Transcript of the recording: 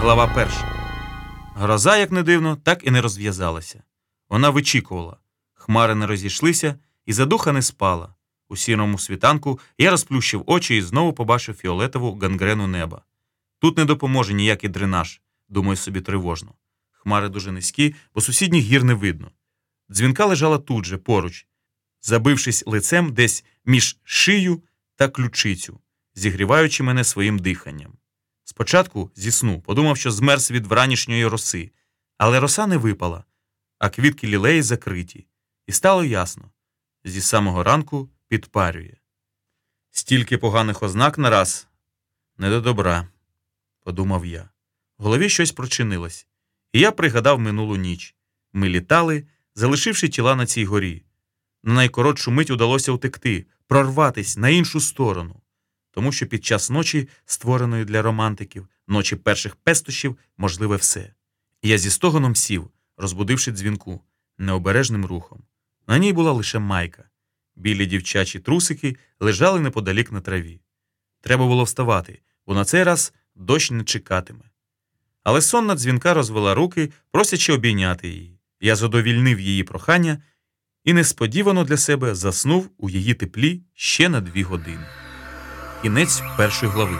Глава перша. Гроза, як не дивно, так і не розв'язалася. Вона вичікувала. Хмари не розійшлися, і задуха не спала. У сірому світанку я розплющив очі і знову побачив фіолетову гангрену неба. Тут не допоможе ніякий дренаж, думаю собі тривожно. Хмари дуже низькі, бо сусідніх гір не видно. Дзвінка лежала тут же, поруч, забившись лицем десь між шию та ключицю, зігріваючи мене своїм диханням. Спочатку зі сну подумав, що змерз від вранішньої роси, але роса не випала, а квітки лілеї закриті, і стало ясно зі самого ранку підпарює. Стільки поганих ознак нараз не до добра, подумав я. В голові щось прочинилось, і я пригадав минулу ніч. Ми літали, залишивши тіла на цій горі. На найкоротшу мить удалося утекти, прорватись на іншу сторону, тому що під час ночі, створеної для романтиків, ночі перших пестощів, можливе все. Я зі стогоном сів, розбудивши дзвінку, необережним рухом. На ній була лише майка. Білі дівчачі трусики лежали неподалік на траві. Треба було вставати, бо на цей раз дощ не чекатиме. Але сонна дзвінка розвела руки, просячи обійняти її. Я задовільнив її прохання і несподівано для себе заснув у її теплі ще на дві години. Кінець першої глави.